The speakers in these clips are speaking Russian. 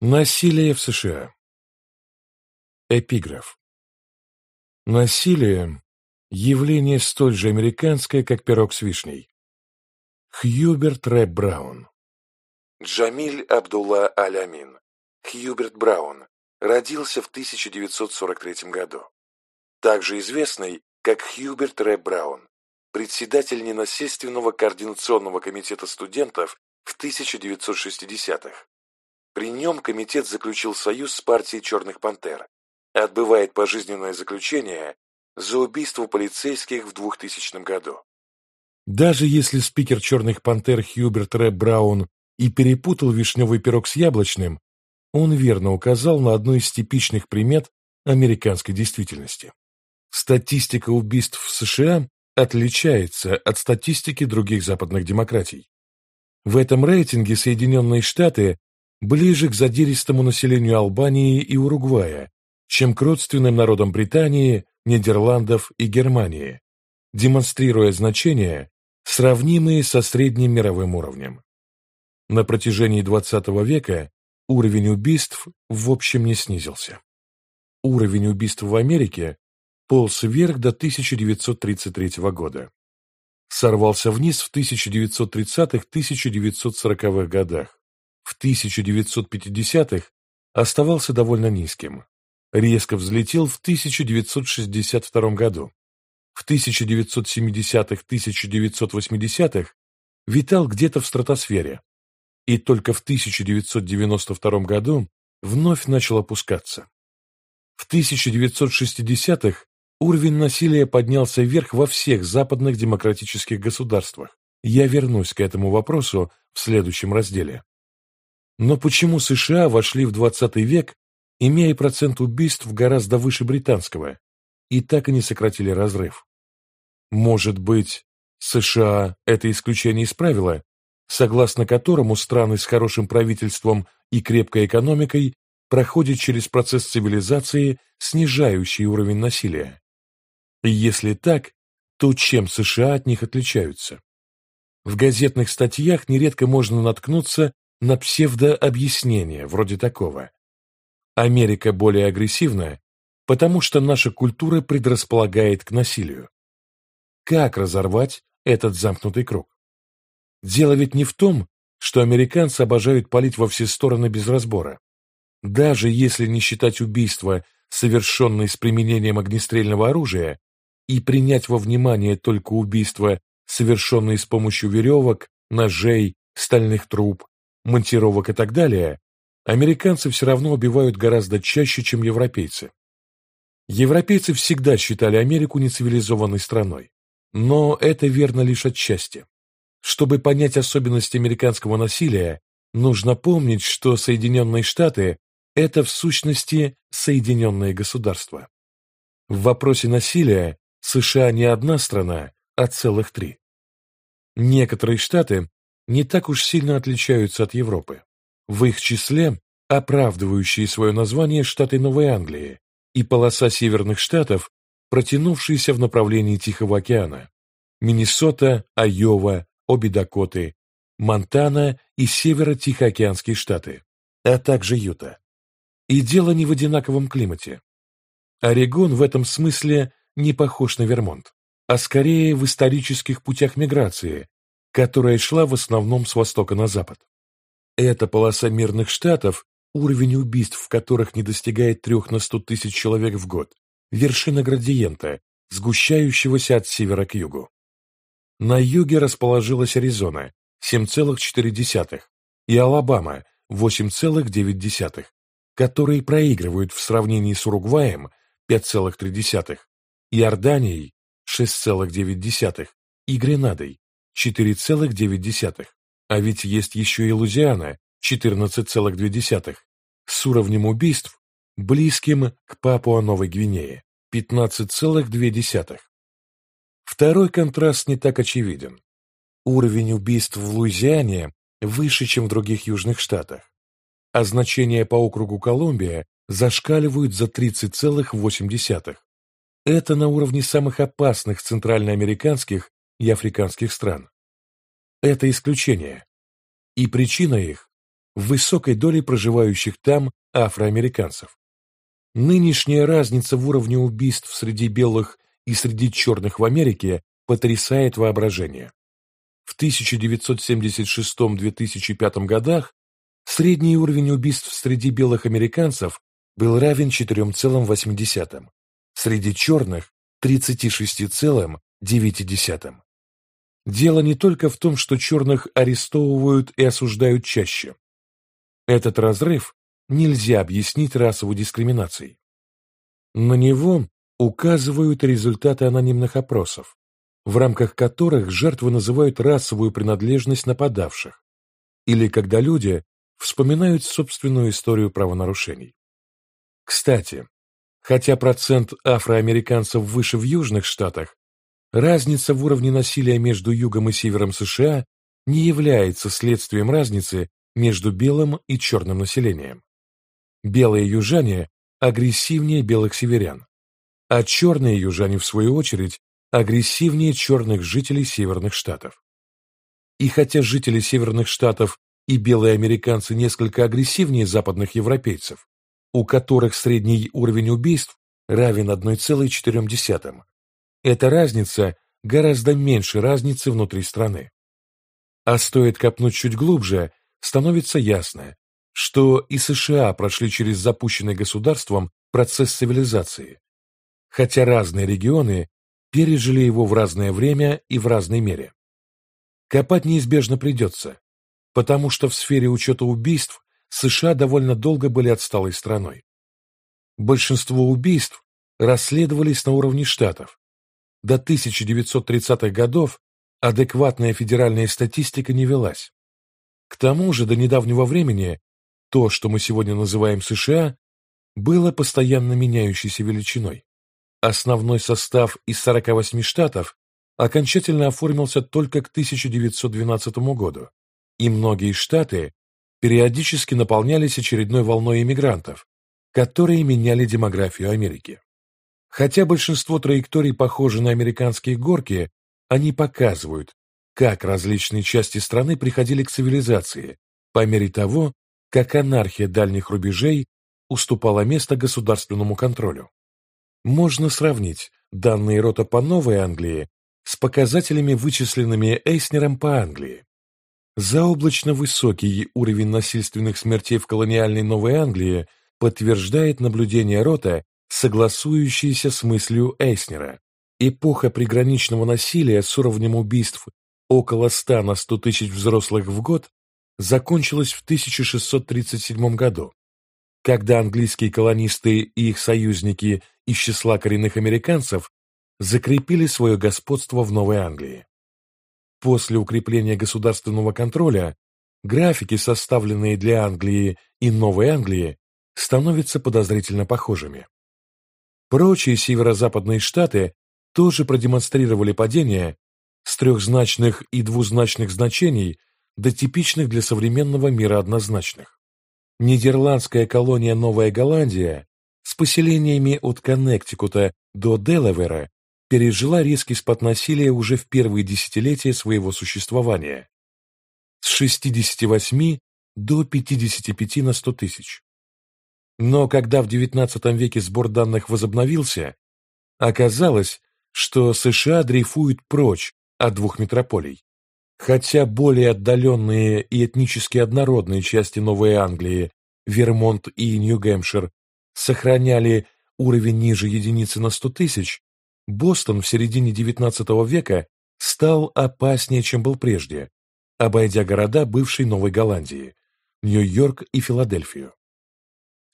Насилие в США Эпиграф Насилие – явление столь же американское, как пирог с вишней. Хьюберт Рэп Браун Джамиль Абдулла Алямин Хьюберт Браун родился в 1943 году. Также известный как Хьюберт Рэп Браун, председатель ненасильственного координационного комитета студентов в 1960-х. При нем комитет заключил союз с партией «Черных пантер», отбывает пожизненное заключение за убийство полицейских в 2000 году. Даже если спикер «Черных пантер» Хьюберт Рэп Браун и перепутал вишневый пирог с яблочным, он верно указал на одну из типичных примет американской действительности. Статистика убийств в США отличается от статистики других западных демократий. В этом рейтинге Соединенные Штаты ближе к задиристому населению Албании и Уругвая, чем к родственным народам Британии, Нидерландов и Германии, демонстрируя значения, сравнимые со средним мировым уровнем. На протяжении XX века уровень убийств в общем не снизился. Уровень убийств в Америке полз вверх до 1933 года. Сорвался вниз в 1930-1940-х годах. В 1950-х оставался довольно низким. Резко взлетел в 1962 году. В 1970-1980-х витал где-то в стратосфере. И только в 1992 году вновь начал опускаться. В 1960-х Уровень насилия поднялся вверх во всех западных демократических государствах. Я вернусь к этому вопросу в следующем разделе. Но почему США вошли в 20 век, имея процент убийств гораздо выше британского, и так и не сократили разрыв? Может быть, США это исключение из правила, согласно которому страны с хорошим правительством и крепкой экономикой проходят через процесс цивилизации, снижающий уровень насилия? Если так, то чем США от них отличаются? В газетных статьях нередко можно наткнуться на псевдообъяснение вроде такого. Америка более агрессивна, потому что наша культура предрасполагает к насилию. Как разорвать этот замкнутый круг? Дело ведь не в том, что американцы обожают палить во все стороны без разбора. Даже если не считать убийства, совершенные с применением огнестрельного оружия, и принять во внимание только убийства, совершенные с помощью веревок, ножей, стальных труб, монтировок и так далее, американцы все равно убивают гораздо чаще, чем европейцы. Европейцы всегда считали Америку нецивилизованной страной, но это верно лишь отчасти. Чтобы понять особенности американского насилия, нужно помнить, что Соединенные Штаты – это в сущности Соединенные государства. В вопросе насилия США не одна страна, а целых три. Некоторые штаты не так уж сильно отличаются от Европы. В их числе оправдывающие свое название штаты Новой Англии и полоса северных штатов, протянувшиеся в направлении Тихого океана. Миннесота, Айова, обе Дакоты, Монтана и северо-тихоокеанские штаты, а также Юта. И дело не в одинаковом климате. Орегон в этом смысле не похож на Вермонт, а скорее в исторических путях миграции, которая шла в основном с востока на запад. Эта полоса мирных штатов, уровень убийств в которых не достигает трех на сто тысяч человек в год, вершина градиента, сгущающегося от севера к югу. На юге расположилась Аризона 7,4 и Алабама 8,9, которые проигрывают в сравнении с Уругваем 5,3, Иорданией 6,9 и Гренадой 4,9, а ведь есть еще и Лузиана 14,2, с уровнем убийств, близким к Папуа-Новой Гвинее 15,2. Второй контраст не так очевиден. Уровень убийств в Луизиане выше, чем в других южных штатах, а значения по округу Колумбия зашкаливают за 30,8. Это на уровне самых опасных центральноамериканских и африканских стран. Это исключение. И причина их высокой долей проживающих там афроамериканцев. Нынешняя разница в уровне убийств среди белых и среди черных в Америке потрясает воображение. В 1976-2005 годах средний уровень убийств среди белых американцев был равен 4,8, среди черных – 36,9. Дело не только в том, что черных арестовывают и осуждают чаще. Этот разрыв нельзя объяснить расовой дискриминацией. На него указывают результаты анонимных опросов, в рамках которых жертвы называют расовую принадлежность нападавших, или когда люди вспоминают собственную историю правонарушений. Кстати, хотя процент афроамериканцев выше в Южных Штатах, разница в уровне насилия между Югом и Севером США не является следствием разницы между белым и черным населением. Белые южане агрессивнее белых северян, а черные южане, в свою очередь, агрессивнее черных жителей Северных Штатов. И хотя жители Северных Штатов и белые американцы несколько агрессивнее западных европейцев, у которых средний уровень убийств равен 1,4, эта разница гораздо меньше разницы внутри страны. А стоит копнуть чуть глубже, становится ясно, что и США прошли через запущенный государством процесс цивилизации, хотя разные регионы пережили его в разное время и в разной мере. Копать неизбежно придется, потому что в сфере учета убийств США довольно долго были отсталой страной. Большинство убийств расследовались на уровне штатов. До 1930-х годов адекватная федеральная статистика не велась. К тому же до недавнего времени то, что мы сегодня называем США, было постоянно меняющейся величиной. Основной состав из 48 штатов окончательно оформился только к 1912 году, и многие штаты периодически наполнялись очередной волной иммигрантов, которые меняли демографию Америки. Хотя большинство траекторий похожи на американские горки, они показывают, как различные части страны приходили к цивилизации по мере того, как анархия дальних рубежей уступала место государственному контролю. Можно сравнить данные рота по Новой Англии с показателями, вычисленными Эйснером по Англии. Заоблачно высокий уровень насильственных смертей в колониальной Новой Англии подтверждает наблюдение рота, согласующиеся с мыслью Эйснера. Эпоха приграничного насилия с уровнем убийств около 100 на 100 тысяч взрослых в год, закончилась в 1637 году, когда английские колонисты и их союзники из числа коренных американцев закрепили свое господство в Новой Англии. После укрепления государственного контроля графики, составленные для Англии и Новой Англии, становятся подозрительно похожими. Прочие северо-западные штаты тоже продемонстрировали падение с трехзначных и двузначных значений до типичных для современного мира однозначных. Нидерландская колония Новая Голландия с поселениями от Коннектикута до Делавера пережила резкий спад насилия уже в первые десятилетия своего существования с 68 до 55 на 100 тысяч. Но когда в XIX веке сбор данных возобновился, оказалось, что США дрейфуют прочь от двух метрополий. Хотя более отдаленные и этнически однородные части Новой Англии, Вермонт и Нью-Гэмпшир, сохраняли уровень ниже единицы на 100 тысяч, Бостон в середине XIX века стал опаснее, чем был прежде, обойдя города бывшей Новой Голландии, Нью-Йорк и Филадельфию.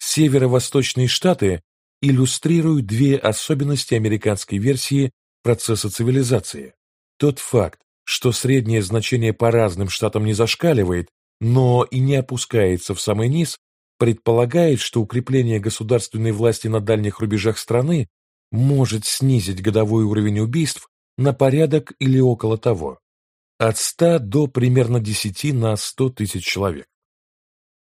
Северо-восточные штаты иллюстрируют две особенности американской версии процесса цивилизации. Тот факт, что среднее значение по разным штатам не зашкаливает, но и не опускается в самый низ, предполагает, что укрепление государственной власти на дальних рубежах страны может снизить годовой уровень убийств на порядок или около того, от 100 до примерно 10 на 100 тысяч человек.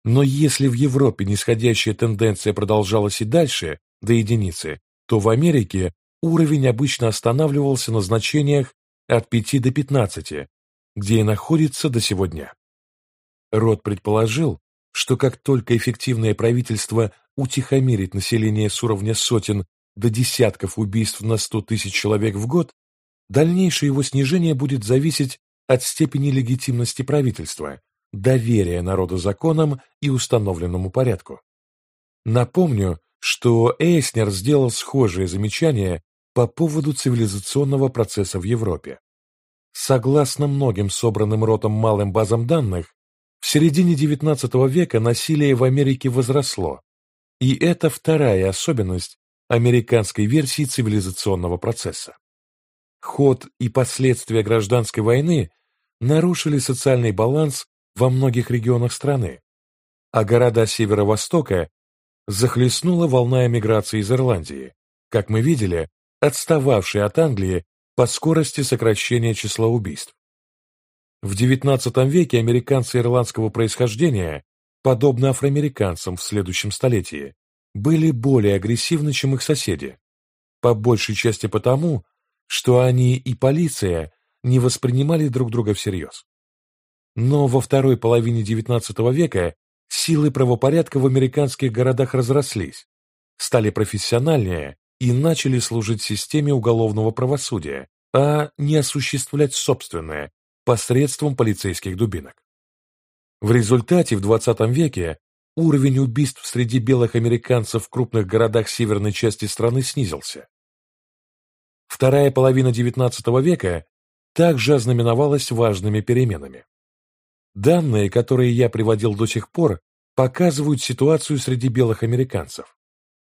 Но если в Европе нисходящая тенденция продолжалась и дальше, до единицы, то в Америке уровень обычно останавливался на значениях от 5 до 15, где и находится до сегодня. Рот предположил, что как только эффективное правительство утихомирит население с уровня сотен до десятков убийств на 100 тысяч человек в год, дальнейшее его снижение будет зависеть от степени легитимности правительства, доверия народа законам и установленному порядку. Напомню, что Эйснер сделал схожее замечание по поводу цивилизационного процесса в Европе. Согласно многим собранным ротом малым базам данных, в середине XIX века насилие в Америке возросло, и это вторая особенность американской версии цивилизационного процесса. Ход и последствия гражданской войны нарушили социальный баланс во многих регионах страны, а города Северо-Востока захлестнула волна эмиграции из Ирландии, как мы видели, отстававшей от Англии по скорости сокращения числа убийств. В XIX веке американцы ирландского происхождения, подобно афроамериканцам в следующем столетии, были более агрессивны, чем их соседи, по большей части потому, что они и полиция не воспринимали друг друга всерьез. Но во второй половине XIX века силы правопорядка в американских городах разрослись, стали профессиональнее и начали служить системе уголовного правосудия, а не осуществлять собственное посредством полицейских дубинок. В результате в XX веке уровень убийств среди белых американцев в крупных городах северной части страны снизился. Вторая половина XIX века также ознаменовалась важными переменами. Данные, которые я приводил до сих пор, показывают ситуацию среди белых американцев.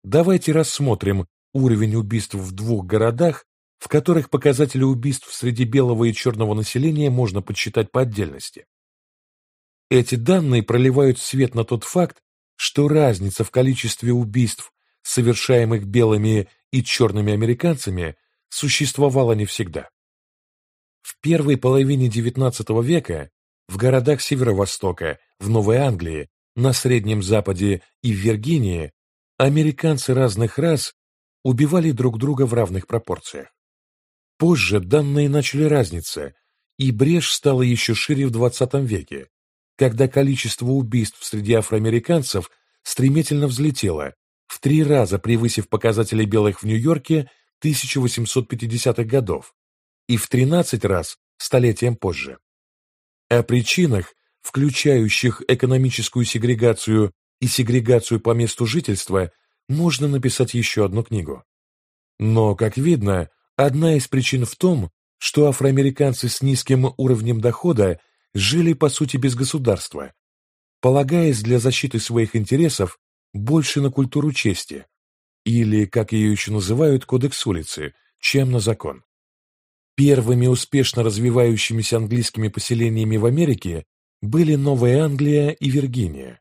Давайте рассмотрим уровень убийств в двух городах, в которых показатели убийств среди белого и черного населения можно подсчитать по отдельности. Эти данные проливают свет на тот факт, что разница в количестве убийств, совершаемых белыми и черными американцами, существовала не всегда. В первой половине XIX века в городах Северо-Востока, в Новой Англии, на Среднем Западе и в Виргинии американцы разных рас убивали друг друга в равных пропорциях. Позже данные начали разниться, и брешь стала еще шире в XX веке, когда количество убийств среди афроамериканцев стремительно взлетело, в три раза превысив показатели белых в Нью-Йорке 1850-х годов и в 13 раз столетием позже. О причинах, включающих экономическую сегрегацию и сегрегацию по месту жительства, можно написать еще одну книгу. Но, как видно, одна из причин в том, что афроамериканцы с низким уровнем дохода жили по сути без государства, полагаясь для защиты своих интересов больше на культуру чести, или, как ее еще называют, кодекс улицы, чем на закон. Первыми успешно развивающимися английскими поселениями в Америке были Новая Англия и Виргиния.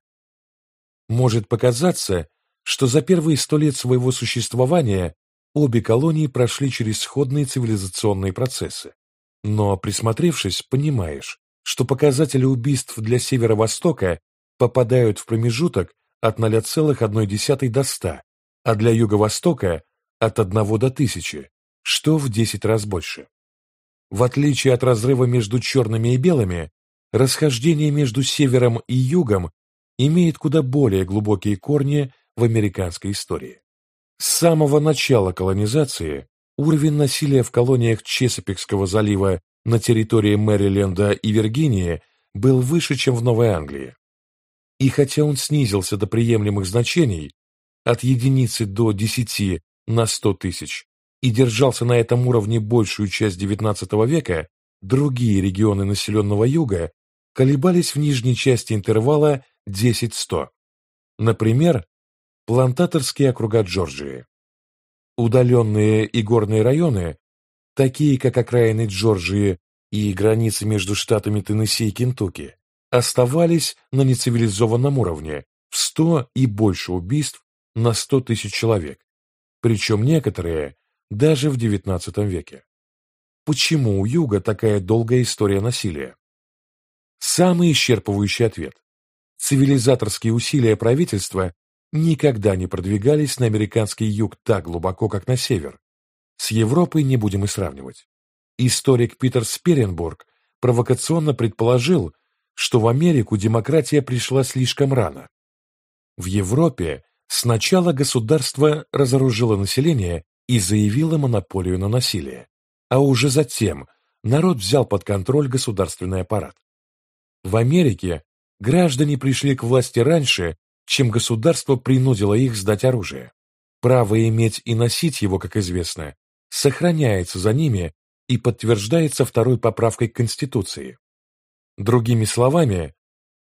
Может показаться, что за первые сто лет своего существования обе колонии прошли через сходные цивилизационные процессы. Но, присмотревшись, понимаешь, что показатели убийств для Северо-Востока попадают в промежуток от 0,1 до 100, а для Юго-Востока от 1 до 1000, что в 10 раз больше. В отличие от разрыва между черными и белыми, расхождение между севером и югом имеет куда более глубокие корни в американской истории. С самого начала колонизации уровень насилия в колониях Чесопикского залива на территории Мэриленда и Виргинии был выше, чем в Новой Англии. И хотя он снизился до приемлемых значений от единицы до 10 на 100 тысяч и держался на этом уровне большую часть XIX века, другие регионы населенного юга колебались в нижней части интервала 10-100. Например, плантаторские округа Джорджии. Удаленные и горные районы такие как окраины Джорджии и границы между штатами Теннесси и Кентукки, оставались на нецивилизованном уровне в 100 и больше убийств на 100 тысяч человек, причем некоторые даже в XIX веке. Почему у Юга такая долгая история насилия? Самый исчерпывающий ответ. Цивилизаторские усилия правительства никогда не продвигались на американский юг так глубоко, как на север, с Европой не будем и сравнивать. Историк Питер Сперенбург провокационно предположил, что в Америку демократия пришла слишком рано. В Европе сначала государство разоружило население и заявило монополию на насилие, а уже затем народ взял под контроль государственный аппарат. В Америке граждане пришли к власти раньше, чем государство принудило их сдать оружие. Право иметь и носить его, как известно, сохраняется за ними и подтверждается второй поправкой к Конституции. Другими словами,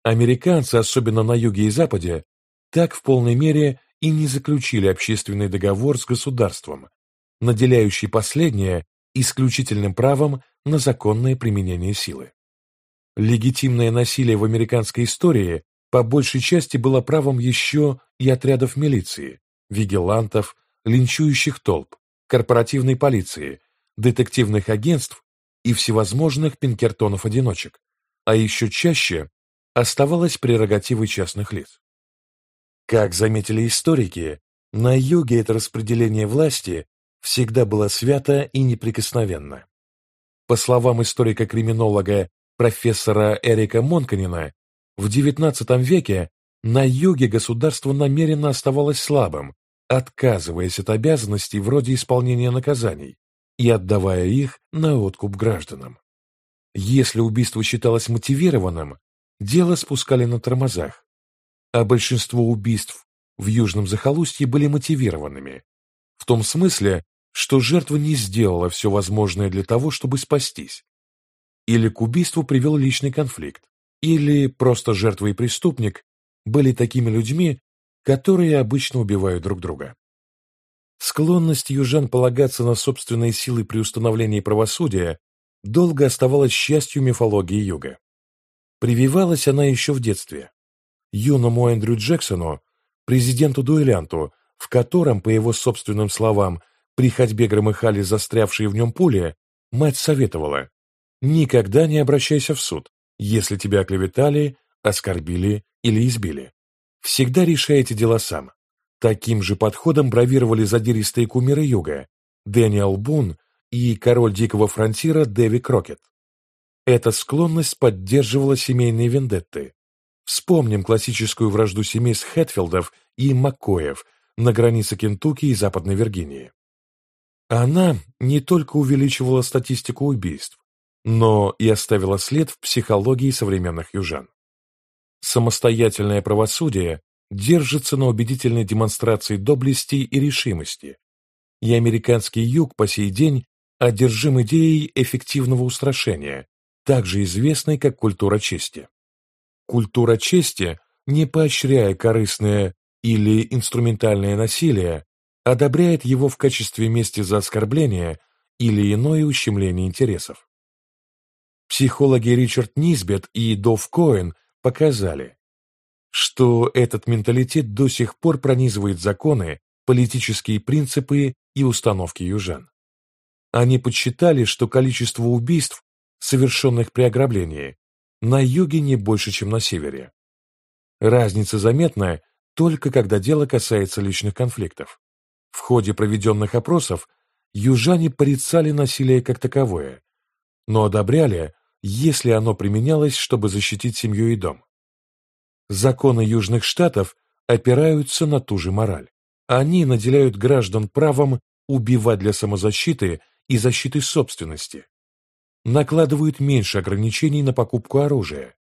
американцы, особенно на юге и западе, так в полной мере и не заключили общественный договор с государством, наделяющий последнее исключительным правом на законное применение силы. Легитимное насилие в американской истории по большей части было правом еще и отрядов милиции, вигилантов, линчующих толп, корпоративной полиции, детективных агентств и всевозможных пинкертонов-одиночек, а еще чаще оставалось прерогативой частных лиц. Как заметили историки, на юге это распределение власти всегда было свято и неприкосновенно. По словам историка-криминолога профессора Эрика Монканина, в XIX веке на юге государство намеренно оставалось слабым, отказываясь от обязанностей вроде исполнения наказаний и отдавая их на откуп гражданам. Если убийство считалось мотивированным, дело спускали на тормозах, а большинство убийств в Южном захолустье были мотивированными, в том смысле, что жертва не сделала все возможное для того, чтобы спастись. Или к убийству привел личный конфликт, или просто жертва и преступник были такими людьми, которые обычно убивают друг друга. Склонность южан полагаться на собственные силы при установлении правосудия долго оставалась частью мифологии Юга. Прививалась она еще в детстве. Юному Эндрю Джексону, президенту-дуэлянту, в котором, по его собственным словам, при ходьбе громыхали застрявшие в нем пули, мать советовала «Никогда не обращайся в суд, если тебя оклеветали, оскорбили или избили. Всегда решайте дела сам». Таким же подходом бравировали задиристые кумиры Юга Дэниел Бун и король дикого фронтира Дэви Крокет. Эта склонность поддерживала семейные вендетты. Вспомним классическую вражду семейств Хэтфилдов и Маккоев на границе Кентукки и Западной Виргинии. Она не только увеличивала статистику убийств, но и оставила след в психологии современных южан. Самостоятельное правосудие держится на убедительной демонстрации доблести и решимости, и американский юг по сей день одержим идеей эффективного устрашения, также известной как культура чести. Культура чести, не поощряя корыстное или инструментальное насилие, одобряет его в качестве мести за оскорбление или иное ущемление интересов. Психологи Ричард Низбет и Дов Коэн показали, что этот менталитет до сих пор пронизывает законы, политические принципы и установки южан. Они подсчитали, что количество убийств, совершенных при ограблении, на юге не больше, чем на севере. Разница заметна только когда дело касается личных конфликтов. В ходе проведенных опросов южане порицали насилие как таковое, но одобряли, если оно применялось, чтобы защитить семью и дом. Законы Южных Штатов опираются на ту же мораль. Они наделяют граждан правом убивать для самозащиты и защиты собственности, накладывают меньше ограничений на покупку оружия,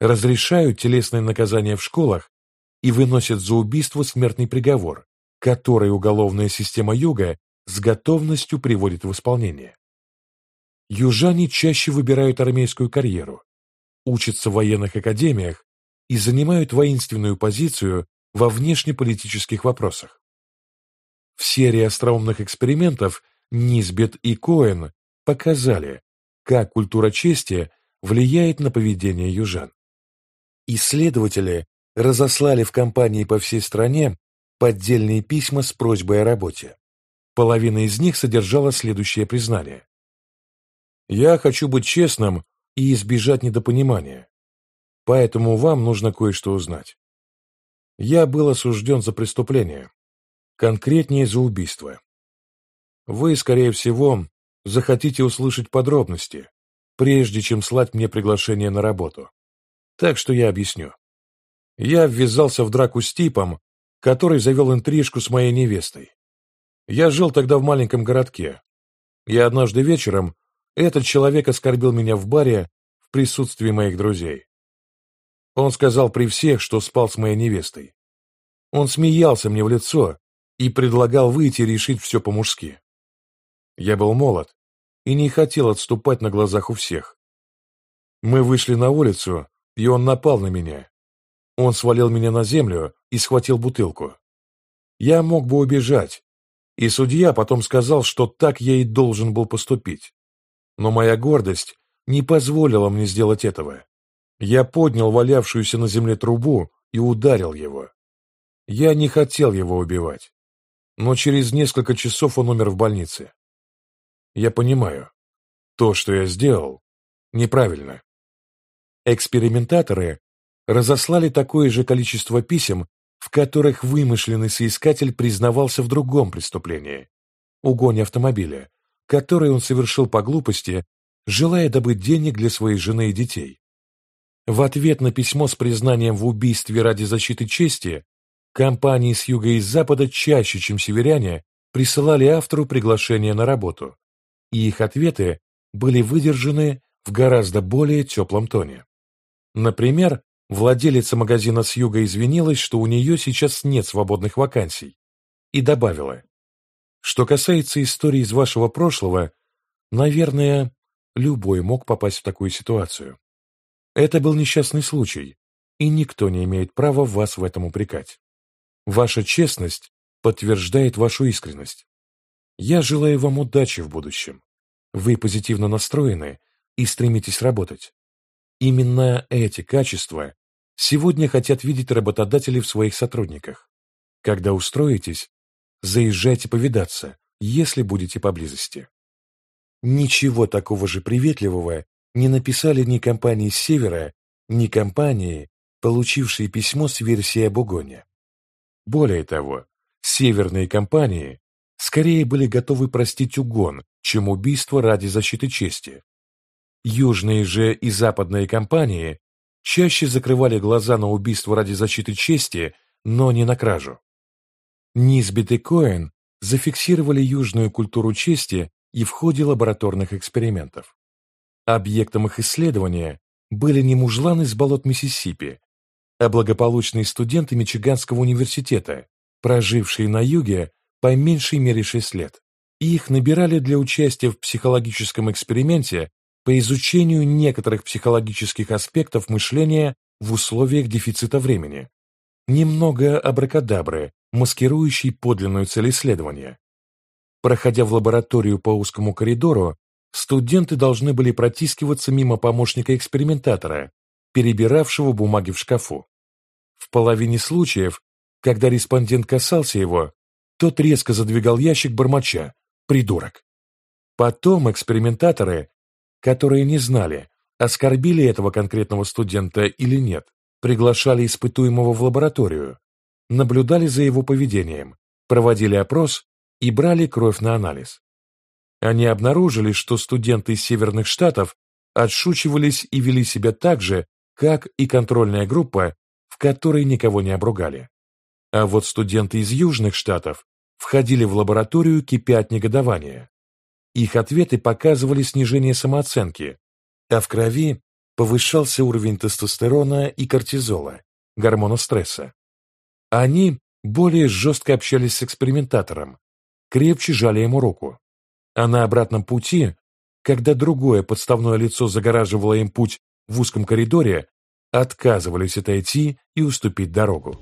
разрешают телесные наказания в школах и выносят за убийство смертный приговор, который уголовная система Юга с готовностью приводит в исполнение. Южане чаще выбирают армейскую карьеру, учатся в военных академиях и занимают воинственную позицию во внешнеполитических вопросах. В серии остроумных экспериментов Низбет и Коэн показали, как культура чести влияет на поведение южан. Исследователи разослали в компании по всей стране поддельные письма с просьбой о работе. Половина из них содержала следующее признание. «Я хочу быть честным и избежать недопонимания, поэтому вам нужно кое-что узнать. Я был осужден за преступление, конкретнее за убийство. Вы, скорее всего, захотите услышать подробности, прежде чем слать мне приглашение на работу. Так что я объясню. Я ввязался в драку с типом, который завел интрижку с моей невестой. Я жил тогда в маленьком городке. И однажды вечером этот человек оскорбил меня в баре в присутствии моих друзей. Он сказал при всех, что спал с моей невестой. Он смеялся мне в лицо и предлагал выйти и решить все по-мужски. Я был молод и не хотел отступать на глазах у всех. Мы вышли на улицу, и он напал на меня. Он свалил меня на землю и схватил бутылку. Я мог бы убежать, и судья потом сказал, что так я и должен был поступить. Но моя гордость не позволила мне сделать этого. Я поднял валявшуюся на земле трубу и ударил его. Я не хотел его убивать, но через несколько часов он умер в больнице. Я понимаю, то, что я сделал, неправильно. Экспериментаторы разослали такое же количество писем, в которых вымышленный соискатель признавался в другом преступлении – угоне автомобиля, который он совершил по глупости, желая добыть денег для своей жены и детей. В ответ на письмо с признанием в убийстве ради защиты чести, компании с юга и запада чаще, чем северяне, присылали автору приглашение на работу, и их ответы были выдержаны в гораздо более теплом тоне. Например, владелица магазина с юга извинилась, что у нее сейчас нет свободных вакансий, и добавила, что касается истории из вашего прошлого, наверное, любой мог попасть в такую ситуацию. Это был несчастный случай, и никто не имеет права вас в этом упрекать. Ваша честность подтверждает вашу искренность. Я желаю вам удачи в будущем. Вы позитивно настроены и стремитесь работать. Именно эти качества сегодня хотят видеть работодатели в своих сотрудниках. Когда устроитесь, заезжайте повидаться, если будете поблизости. Ничего такого же приветливого не написали ни компании с севера, ни компании, получившие письмо с версией об угоне. Более того, северные компании скорее были готовы простить угон, чем убийство ради защиты чести. Южные же и западные компании чаще закрывали глаза на убийство ради защиты чести, но не на кражу. Низбит и Коэн зафиксировали южную культуру чести и в ходе лабораторных экспериментов. Объектом их исследования были не мужланы с болот Миссисипи, а благополучные студенты Мичиганского университета, прожившие на юге по меньшей мере 6 лет. Их набирали для участия в психологическом эксперименте по изучению некоторых психологических аспектов мышления в условиях дефицита времени. Немного абракадабры, маскирующей подлинную цель исследования. Проходя в лабораторию по узкому коридору, студенты должны были протискиваться мимо помощника экспериментатора, перебиравшего бумаги в шкафу. В половине случаев, когда респондент касался его, тот резко задвигал ящик бормоча «придурок». Потом экспериментаторы, которые не знали, оскорбили этого конкретного студента или нет, приглашали испытуемого в лабораторию, наблюдали за его поведением, проводили опрос и брали кровь на анализ. Они обнаружили, что студенты из северных штатов отшучивались и вели себя так же, как и контрольная группа, в которой никого не обругали. А вот студенты из южных штатов входили в лабораторию кипя от негодования. Их ответы показывали снижение самооценки, а в крови повышался уровень тестостерона и кортизола, гормона стресса. Они более жестко общались с экспериментатором, крепче жали ему руку. А на обратном пути, когда другое подставное лицо загораживало им путь в узком коридоре, отказывались отойти и уступить дорогу.